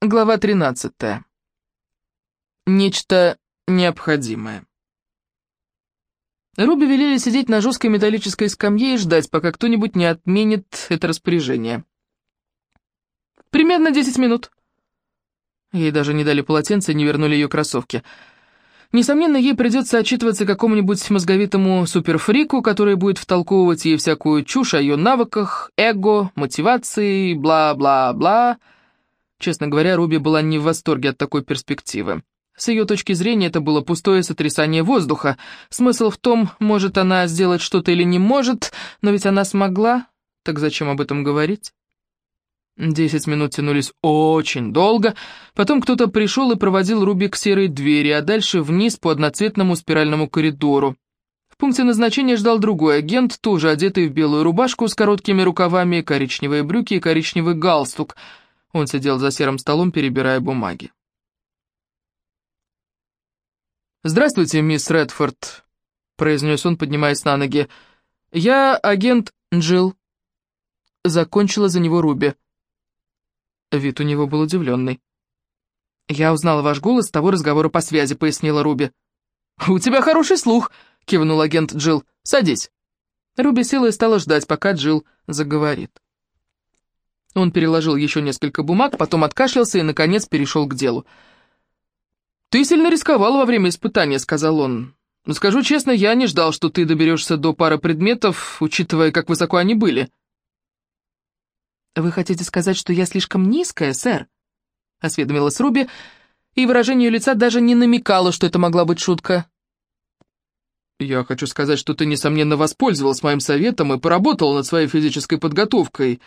Глава 13. Нечто необходимое. Руби велели сидеть на жесткой металлической скамье и ждать, пока кто-нибудь не отменит это распоряжение. Примерно 10 минут. Ей даже не дали полотенце и не вернули ее кроссовки. Несомненно, ей придется отчитываться какому-нибудь мозговитому суперфрику, который будет втолковывать ей всякую чушь о ее навыках, эго, мотивации, бла-бла-бла... Честно говоря, Руби была не в восторге от такой перспективы. С ее точки зрения это было пустое сотрясание воздуха. Смысл в том, может она сделать что-то или не может, но ведь она смогла, так зачем об этом говорить? Десять минут тянулись очень долго, потом кто-то пришел и проводил Руби к серой двери, а дальше вниз по одноцветному спиральному коридору. В пункте назначения ждал другой агент, тоже одетый в белую рубашку с короткими рукавами, коричневые брюки и коричневый галстук — он сидел за серым столом, перебирая бумаги. «Здравствуйте, мисс Редфорд», — произнес он, поднимаясь на ноги. «Я агент Джилл». Закончила за него Руби. Вид у него был удивленный. «Я узнала ваш голос с того разговора по связи», — пояснила Руби. «У тебя хороший слух», — кивнул агент Джилл. «Садись». Руби села и стала ждать, пока Джилл заговорит. Он переложил еще несколько бумаг, потом откашлялся и, наконец, перешел к делу. «Ты сильно рисковала во время испытания», — сказал он. «Но скажу честно, я не ждал, что ты доберешься до пары предметов, учитывая, как высоко они были». «Вы хотите сказать, что я слишком низкая, сэр?» — осведомилась Руби, и выражение лица даже не намекало, что это могла быть шутка. «Я хочу сказать, что ты, несомненно, воспользовалась моим советом и поработала над своей физической подготовкой».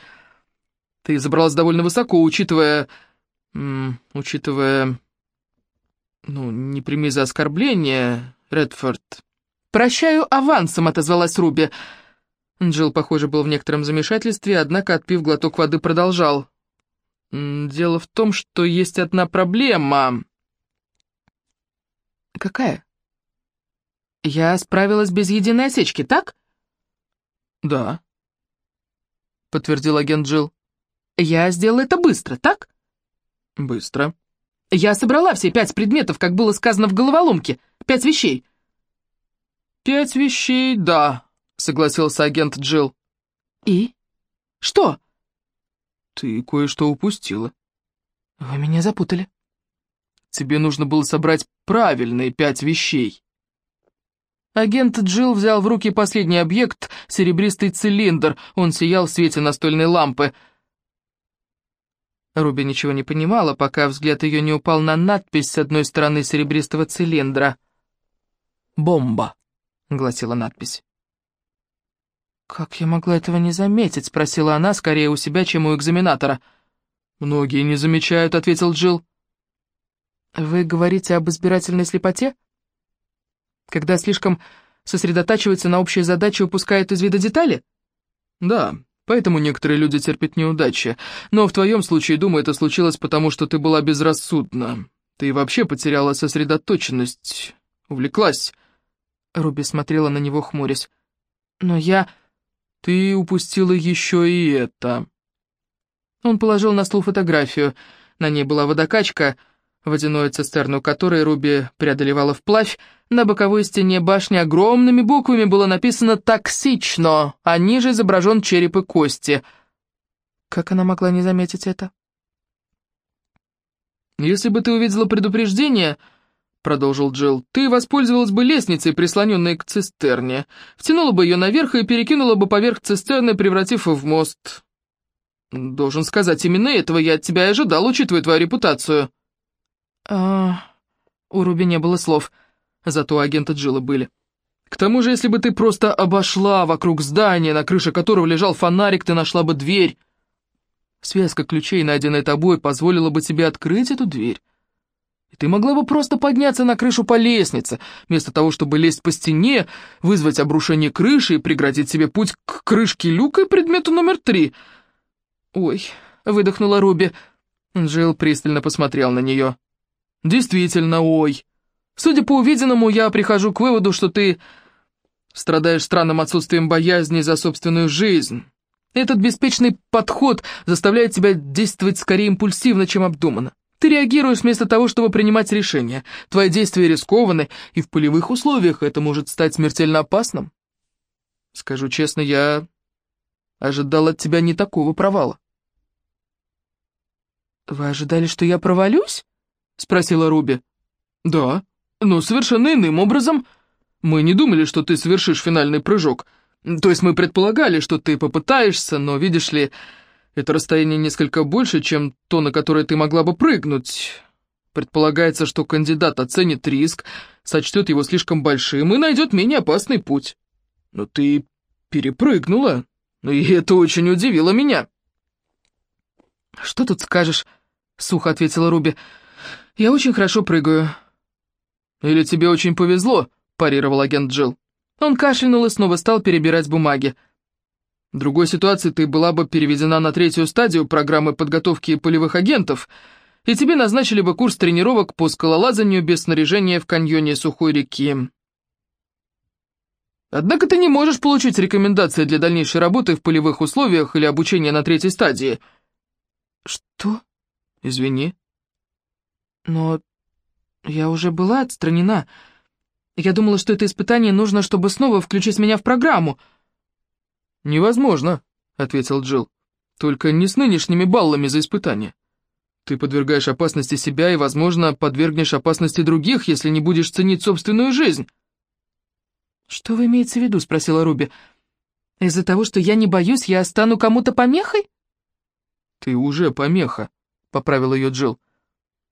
Ты забралась довольно высоко, учитывая... учитывая... Ну, не прими за оскорбление, Редфорд. «Прощаю авансом», — отозвалась Руби. Джилл, похоже, был в некотором замешательстве, однако, отпив глоток воды, продолжал. «Дело в том, что есть одна проблема». «Какая?» «Я справилась без единой осечки, так?» «Да», — подтвердил агент Джилл. Я сделала это быстро, так? Быстро. Я собрала все пять предметов, как было сказано в головоломке. Пять вещей. Пять вещей, да, согласился агент Джилл. И? Что? Ты кое-что упустила. Вы меня запутали. Тебе нужно было собрать правильные пять вещей. Агент Джилл взял в руки последний объект, серебристый цилиндр. Он сиял в свете настольной лампы — Руби ничего не понимала, пока взгляд ее не упал на надпись с одной стороны серебристого цилиндра. «Бомба», — гласила надпись. «Как я могла этого не заметить?» — спросила она, скорее у себя, чем у экзаменатора. «Многие не замечают», — ответил Джилл. «Вы говорите об избирательной слепоте? Когда слишком сосредотачивается на общей задаче, упускает из вида детали?» «Да, Поэтому некоторые люди терпят неудачи. Но в твоем случае, думаю, это случилось потому, что ты была безрассудна. Ты вообще потеряла сосредоточенность, увлеклась. Руби смотрела на него, хмурясь. Но я... Ты упустила еще и это. Он положил на стол фотографию. На ней была водокачка, водяную цистерну которой Руби преодолевала вплавь, на боковой стене башни огромными буквами было написано «Токсично», а ниже изображен череп и кости. Как она могла не заметить это? «Если бы ты увидела предупреждение...» — продолжил Джилл, — «ты воспользовалась бы лестницей, прислоненной к цистерне, втянула бы ее наверх и перекинула бы поверх цистерны, превратив в мост. Должен сказать, именно этого я от тебя и ожидал, учитывая твою репутацию». «А...» У Руби не было слов, зато у агента Джилла были. «К тому же, если бы ты просто обошла вокруг здания, на крыше которого лежал фонарик, ты нашла бы дверь. Связка ключей, найденная тобой, позволила бы тебе открыть эту дверь. И ты могла бы просто подняться на крышу по лестнице, вместо того, чтобы лезть по стене, вызвать обрушение крыши и преградить себе путь к крышке люка и предмету номер три». «Ой», — выдохнула Руби. Джилл пристально посмотрел на нее. «Действительно, ой. Судя по увиденному, я прихожу к выводу, что ты страдаешь странным отсутствием боязни за собственную жизнь. Этот беспечный подход заставляет тебя действовать скорее импульсивно, чем обдуманно. Ты реагируешь вместо того, чтобы принимать решения. Твои действия рискованы, и в полевых условиях это может стать смертельно опасным. Скажу честно, я ожидал от тебя не такого провала. «Вы ожидали, что я провалюсь?» — спросила Руби. «Да, но совершенно иным образом. Мы не думали, что ты совершишь финальный прыжок. То есть мы предполагали, что ты попытаешься, но, видишь ли, это расстояние несколько больше, чем то, на которое ты могла бы прыгнуть. Предполагается, что кандидат оценит риск, сочтет его слишком большим и найдет менее опасный путь. Но ты перепрыгнула, и это очень удивило меня. «Что тут скажешь?» — сухо ответила Руби. «Я очень хорошо прыгаю». «Или тебе очень повезло?» — парировал агент Джилл. Он кашлянул и снова стал перебирать бумаги. В другой ситуации ты была бы переведена на третью стадию программы подготовки полевых агентов, и тебе назначили бы курс тренировок по скалолазанию без снаряжения в каньоне сухой реки. Однако ты не можешь получить рекомендации для дальнейшей работы в полевых условиях или обучения на третьей стадии. Что? Извини. Но я уже была отстранена. Я думала, что это испытание нужно, чтобы снова включить меня в программу. «Невозможно», — ответил Джилл. «Только не с нынешними баллами за испытание. Ты подвергаешь опасности себя и, возможно, подвергнешь опасности других, если не будешь ценить собственную жизнь». «Что вы имеете в виду?» — спросила Руби. «Из-за того, что я не боюсь, я стану кому-то помехой?» «Ты уже помеха», — поправил ее Джилл.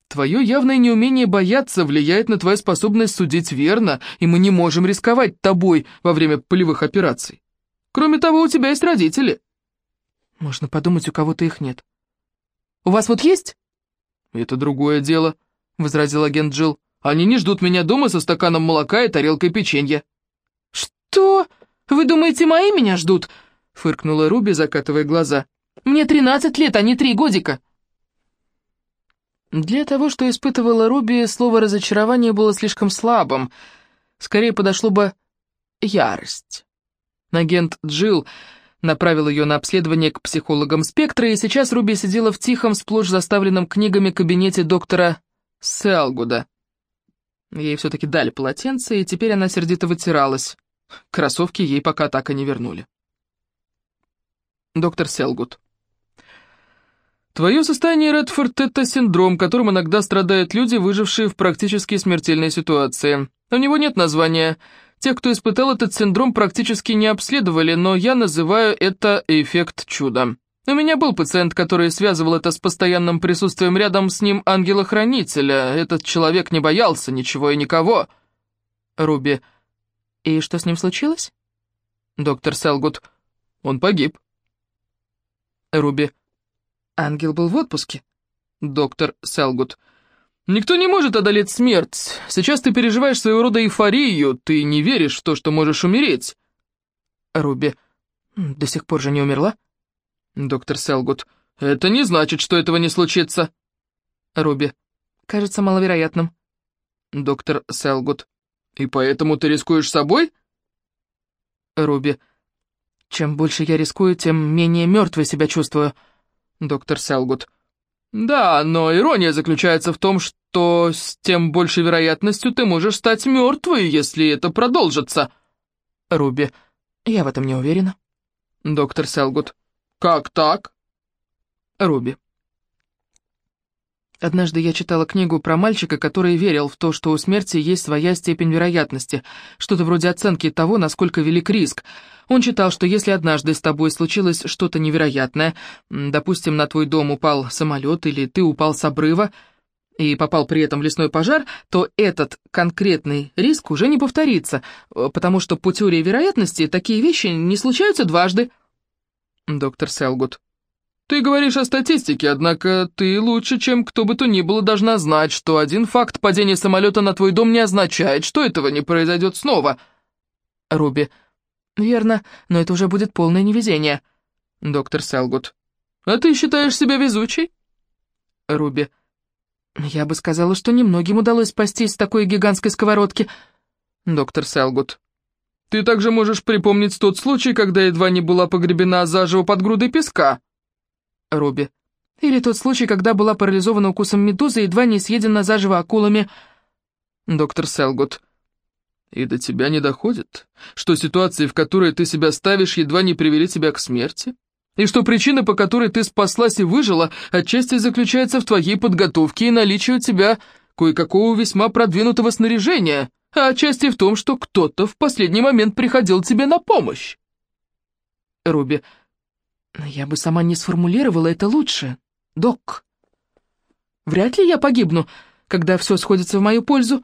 «Твое явное неумение бояться влияет на твою способность судить верно, и мы не можем рисковать тобой во время полевых операций. Кроме того, у тебя есть родители». «Можно подумать, у кого-то их нет». «У вас вот есть?» «Это другое дело», — возразил агент Джилл. «Они не ждут меня дома со стаканом молока и тарелкой печенья». «Что? Вы думаете, мои меня ждут?» — фыркнула Руби, закатывая глаза. «Мне тринадцать лет, а не три годика». Для того, что испытывала Руби, слово «разочарование» было слишком слабым. Скорее подошло бы «ярость». Агент Джилл направил ее на обследование к психологам спектра, и сейчас Руби сидела в тихом, сплошь заставленном книгами кабинете доктора Селгуда. Ей все-таки дали полотенце, и теперь она сердито вытиралась. Кроссовки ей пока так и не вернули. Доктор Селгуд. Твое состояние, Редфорд, это синдром, которым иногда страдают люди, выжившие в практически смертельной ситуации. У него нет названия — Тех, кто испытал этот синдром, практически не обследовали, но я называю это эффект чуда. У меня был пациент, который связывал это с постоянным присутствием рядом с ним ангела-хранителя. Этот человек не боялся ничего и никого. Руби. И что с ним случилось? Доктор Селгут. Он погиб. Руби. Ангел был в отпуске. Доктор Селгут. Никто не может одолеть смерть. Сейчас ты переживаешь своего рода эйфорию, ты не веришь в то, что можешь умереть. Руби, до сих пор же не умерла? Доктор Селгут, это не значит, что этого не случится. Руби, кажется маловероятным. Доктор Селгут, и поэтому ты рискуешь собой? Руби, чем больше я рискую, тем менее мертвой себя чувствую. Доктор Селгут, да, но ирония заключается в том, что с тем большей вероятностью ты можешь стать мертвой, если это продолжится. Руби, я в этом не уверена. Доктор Селгут, как так? Руби. Однажды я читала книгу про мальчика, который верил в то, что у смерти есть своя степень вероятности, что-то вроде оценки того, насколько велик риск. Он читал, что если однажды с тобой случилось что-то невероятное, допустим, на твой дом упал самолет или ты упал с обрыва, и попал при этом в лесной пожар, то этот конкретный риск уже не повторится, потому что по теории вероятности такие вещи не случаются дважды. Доктор Селгут. Ты говоришь о статистике, однако ты лучше, чем кто бы то ни было, должна знать, что один факт падения самолета на твой дом не означает, что этого не произойдет снова. Руби. Верно, но это уже будет полное невезение. Доктор Селгут. А ты считаешь себя везучей? Руби. Я бы сказала, что немногим удалось спастись с такой гигантской сковородки. Доктор Селгут. Ты также можешь припомнить тот случай, когда едва не была погребена заживо под грудой песка. Руби. Или тот случай, когда была парализована укусом медузы и едва не съедена заживо акулами. Доктор Селгут. И до тебя не доходит, что ситуации, в которые ты себя ставишь, едва не привели тебя к смерти? И что причина, по которой ты спаслась и выжила, отчасти заключается в твоей подготовке и наличии у тебя кое-какого весьма продвинутого снаряжения, а отчасти в том, что кто-то в последний момент приходил тебе на помощь. Руби, я бы сама не сформулировала это лучше. Док, вряд ли я погибну, когда все сходится в мою пользу.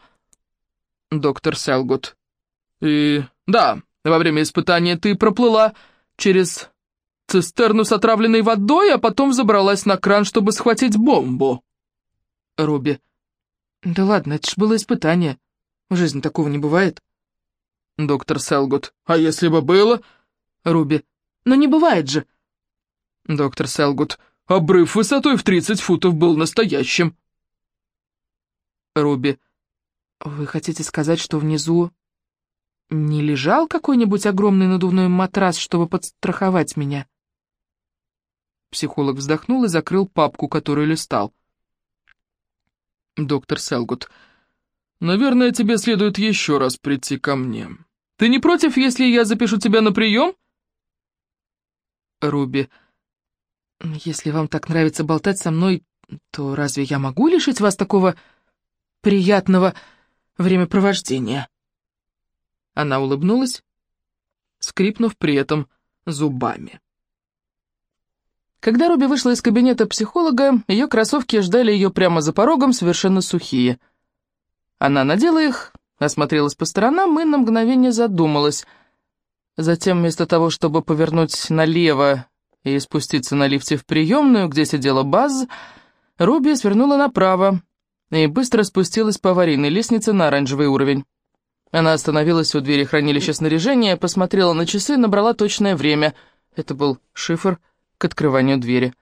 Доктор Селгут. И да, во время испытания ты проплыла через цистерну с отравленной водой, а потом забралась на кран, чтобы схватить бомбу. Руби. Да ладно, это ж было испытание. В жизни такого не бывает. Доктор Селгут. А если бы было? Руби. Но не бывает же. Доктор Селгут. Обрыв высотой в 30 футов был настоящим. Руби. Вы хотите сказать, что внизу не лежал какой-нибудь огромный надувной матрас, чтобы подстраховать меня? Психолог вздохнул и закрыл папку, которую листал. Доктор Селгут. Наверное, тебе следует еще раз прийти ко мне. Ты не против, если я запишу тебя на прием? Руби. Если вам так нравится болтать со мной, то разве я могу лишить вас такого приятного времяпровождения?» Она улыбнулась, скрипнув при этом зубами. Когда Руби вышла из кабинета психолога, ее кроссовки ждали ее прямо за порогом, совершенно сухие. Она надела их, осмотрелась по сторонам и на мгновение задумалась. Затем, вместо того, чтобы повернуть налево и спуститься на лифте в приемную, где сидела Баз, Руби свернула направо и быстро спустилась по аварийной лестнице на оранжевый уровень. Она остановилась у двери хранилища снаряжения, посмотрела на часы, набрала точное время. Это был шифр к открыванию двери.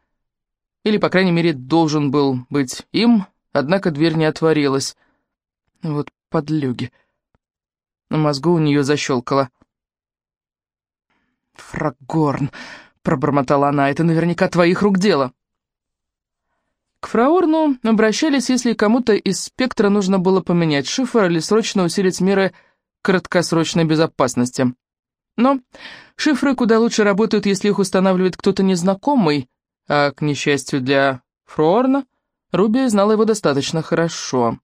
Или, по крайней мере, должен был быть им, однако дверь не отворилась. Вот подлюги. Мозгу у нее защелкало. «Фрагорн!» Пробормотала она, — «это наверняка твоих рук дело». К Фраорну обращались, если кому-то из спектра нужно было поменять шифр или срочно усилить меры краткосрочной безопасности. Но шифры куда лучше работают, если их устанавливает кто-то незнакомый, а, к несчастью для Фраорна, Руби знала его достаточно хорошо.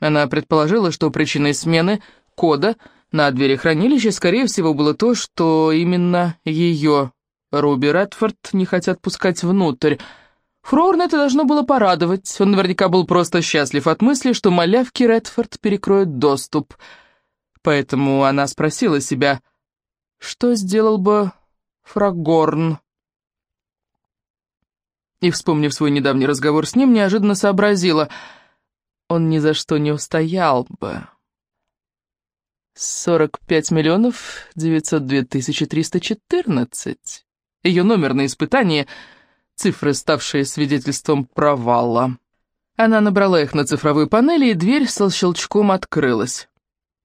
Она предположила, что причиной смены кода на двери хранилища, скорее всего, было то, что именно ее Руби Редфорд не хотят пускать внутрь. Фроурн это должно было порадовать. Он наверняка был просто счастлив от мысли, что малявки Редфорд перекроют доступ. Поэтому она спросила себя, что сделал бы Фрагорн? И, вспомнив свой недавний разговор с ним, неожиданно сообразила, он ни за что не устоял бы. 45 миллионов 902 тысячи 314. Ее номер на испытании, цифры, ставшие свидетельством провала. Она набрала их на цифровой панели, и дверь со щелчком открылась.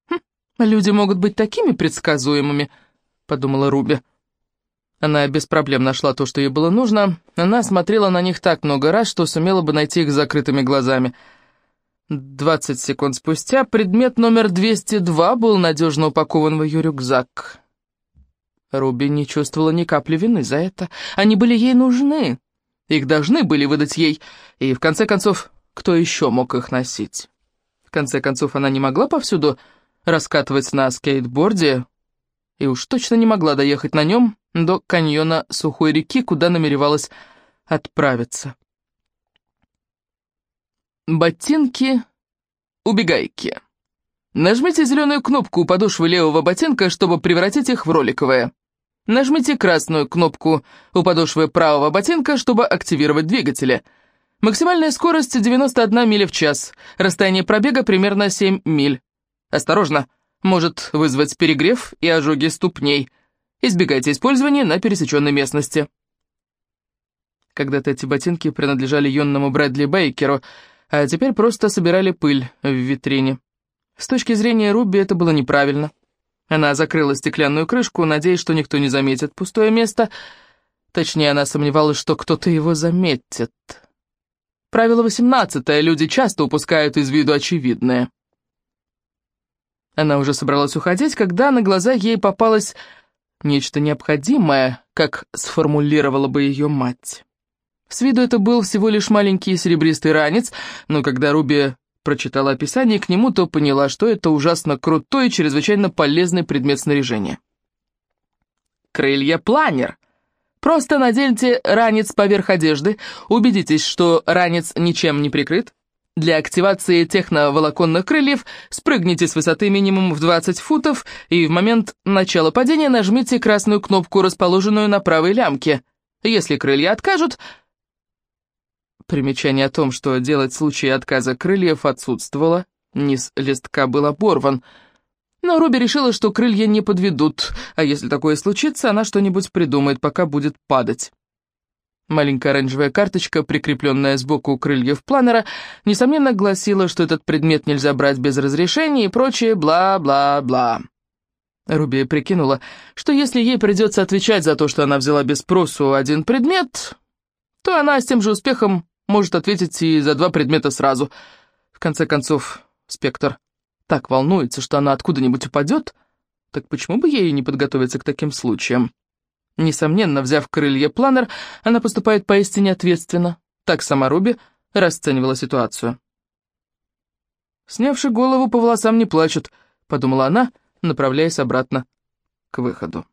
«Хм, «Люди могут быть такими предсказуемыми», — подумала Руби. Она без проблем нашла то, что ей было нужно. Она смотрела на них так много раз, что сумела бы найти их закрытыми глазами. Двадцать секунд спустя предмет номер 202 был надежно упакован в ее рюкзак. Руби не чувствовала ни капли вины за это. Они были ей нужны. Их должны были выдать ей. И, в конце концов, кто еще мог их носить? В конце концов, она не могла повсюду раскатывать на скейтборде, и уж точно не могла доехать на нем до каньона Сухой реки, куда намеревалась отправиться. Ботинки, убегайки. Нажмите зеленую кнопку у подошвы левого ботинка, чтобы превратить их в роликовые. Нажмите красную кнопку у подошвы правого ботинка, чтобы активировать двигатели. Максимальная скорость 91 миля в час. Расстояние пробега примерно 7 миль. Осторожно, может вызвать перегрев и ожоги ступней. Избегайте использования на пересеченной местности. Когда-то эти ботинки принадлежали юнному Брэдли Бейкеру, а теперь просто собирали пыль в витрине. С точки зрения Руби это было неправильно. Она закрыла стеклянную крышку, надеясь, что никто не заметит пустое место. Точнее, она сомневалась, что кто-то его заметит. Правило восемнадцатое. Люди часто упускают из виду очевидное. Она уже собралась уходить, когда на глаза ей попалось нечто необходимое, как сформулировала бы ее мать. С виду это был всего лишь маленький серебристый ранец, но когда Руби прочитала описание к нему, то поняла, что это ужасно крутой и чрезвычайно полезный предмет снаряжения. Крылья-планер. Просто наденьте ранец поверх одежды, убедитесь, что ранец ничем не прикрыт. Для активации техноволоконных крыльев спрыгните с высоты минимум в 20 футов и в момент начала падения нажмите красную кнопку, расположенную на правой лямке. Если крылья откажут, Примечание о том, что делать в случае отказа крыльев отсутствовало, низ листка был оборван. Но Руби решила, что крылья не подведут, а если такое случится, она что-нибудь придумает, пока будет падать. Маленькая оранжевая карточка, прикрепленная сбоку крыльев планера, несомненно гласила, что этот предмет нельзя брать без разрешения и прочее бла-бла-бла. Руби прикинула, что если ей придется отвечать за то, что она взяла без спросу один предмет, то она с тем же успехом может ответить и за два предмета сразу. В конце концов, Спектр так волнуется, что она откуда-нибудь упадет, так почему бы ей не подготовиться к таким случаям? Несомненно, взяв крылья планер, она поступает поистине ответственно. Так сама Руби расценивала ситуацию. «Снявши голову, по волосам не плачут», — подумала она, направляясь обратно к выходу.